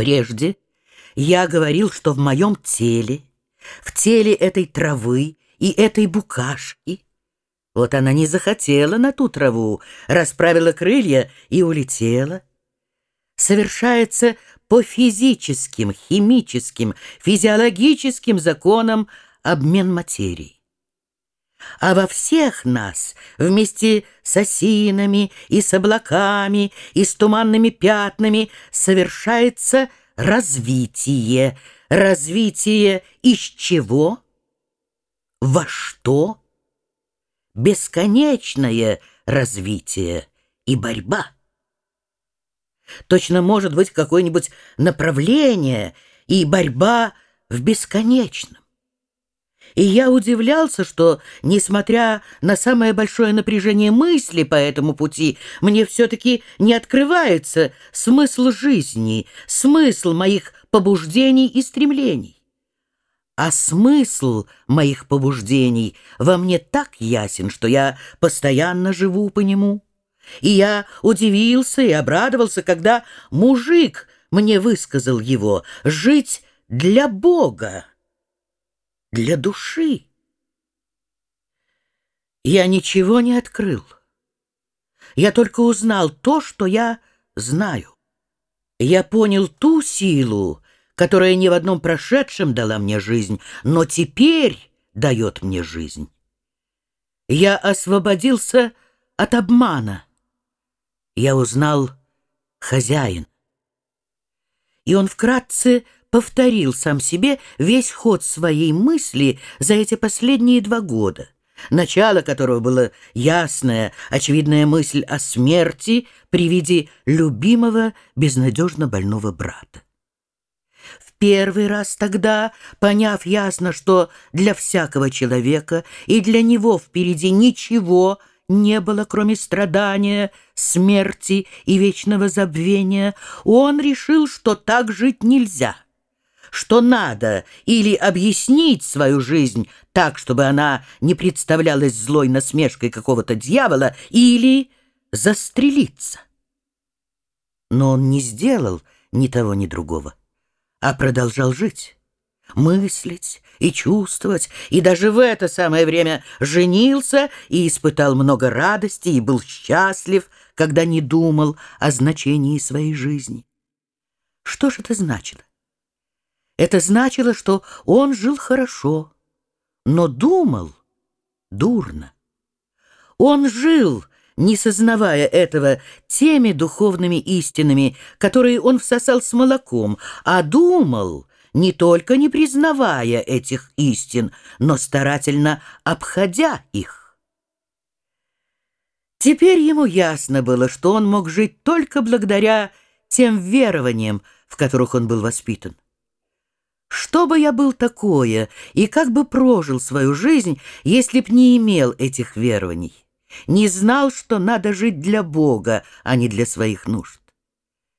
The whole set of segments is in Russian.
Прежде. Я говорил, что в моем теле, в теле этой травы и этой букашки, вот она не захотела на ту траву, расправила крылья и улетела, совершается по физическим, химическим, физиологическим законам обмен материи. А во всех нас, вместе с осинами и с облаками и с туманными пятнами, совершается развитие. Развитие из чего? Во что? Бесконечное развитие и борьба. Точно может быть какое-нибудь направление и борьба в бесконечном. И я удивлялся, что, несмотря на самое большое напряжение мысли по этому пути, мне все-таки не открывается смысл жизни, смысл моих побуждений и стремлений. А смысл моих побуждений во мне так ясен, что я постоянно живу по нему. И я удивился и обрадовался, когда мужик мне высказал его «жить для Бога» для души. Я ничего не открыл. Я только узнал то, что я знаю. Я понял ту силу, которая ни в одном прошедшем дала мне жизнь, но теперь дает мне жизнь. Я освободился от обмана. Я узнал хозяин. И он вкратце повторил сам себе весь ход своей мысли за эти последние два года, начало которого было ясная, очевидная мысль о смерти при виде любимого, безнадежно больного брата. В первый раз тогда, поняв ясно, что для всякого человека и для него впереди ничего – не было, кроме страдания, смерти и вечного забвения, он решил, что так жить нельзя — что надо или объяснить свою жизнь так, чтобы она не представлялась злой насмешкой какого-то дьявола, или застрелиться. Но он не сделал ни того, ни другого, а продолжал жить, мыслить и чувствовать, и даже в это самое время женился и испытал много радости и был счастлив, когда не думал о значении своей жизни. Что же это значило? Это значило, что он жил хорошо, но думал дурно. Он жил, не сознавая этого, теми духовными истинами, которые он всосал с молоком, а думал, не только не признавая этих истин, но старательно обходя их. Теперь ему ясно было, что он мог жить только благодаря тем верованиям, в которых он был воспитан. Что бы я был такое и как бы прожил свою жизнь, если б не имел этих верований, не знал, что надо жить для Бога, а не для своих нужд?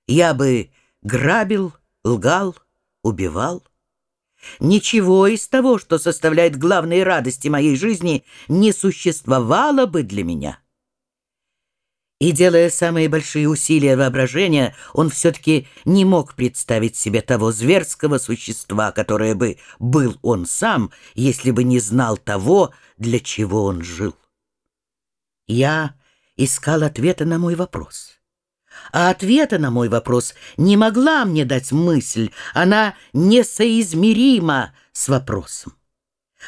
Я бы грабил, лгал, убивал. Ничего из того, что составляет главные радости моей жизни, не существовало бы для меня. И, делая самые большие усилия воображения, он все-таки не мог представить себе того зверского существа, которое бы был он сам, если бы не знал того, для чего он жил. Я искал ответа на мой вопрос. А ответа на мой вопрос не могла мне дать мысль, она несоизмерима с вопросом.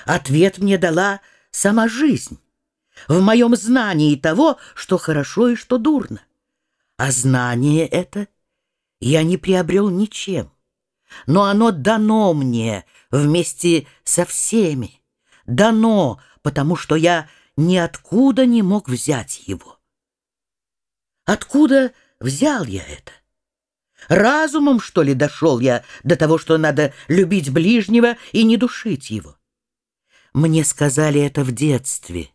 Ответ мне дала сама жизнь в моем знании того, что хорошо и что дурно. А знание это я не приобрел ничем, но оно дано мне вместе со всеми, дано, потому что я ниоткуда не мог взять его. Откуда взял я это? Разумом, что ли, дошел я до того, что надо любить ближнего и не душить его? Мне сказали это в детстве,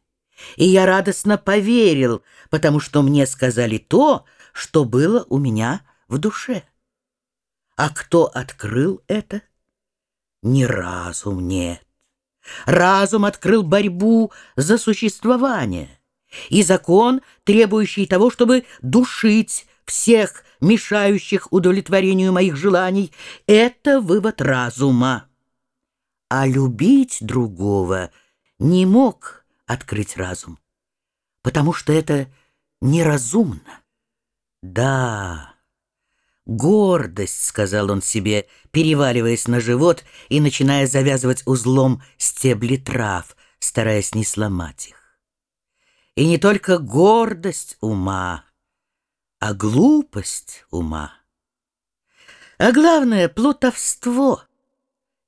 и я радостно поверил, потому что мне сказали то, что было у меня в душе. А кто открыл это? Не разум, нет. Разум открыл борьбу за существование и закон, требующий того, чтобы душить всех мешающих удовлетворению моих желаний, это вывод разума. А любить другого не мог открыть разум, потому что это неразумно. Да, гордость, сказал он себе, переваливаясь на живот и начиная завязывать узлом стебли трав, стараясь не сломать их. И не только гордость ума, а глупость ума. А главное — плутовство.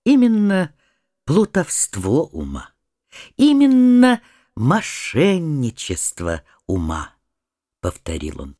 Именно плутовство ума. Именно мошенничество ума, — повторил он.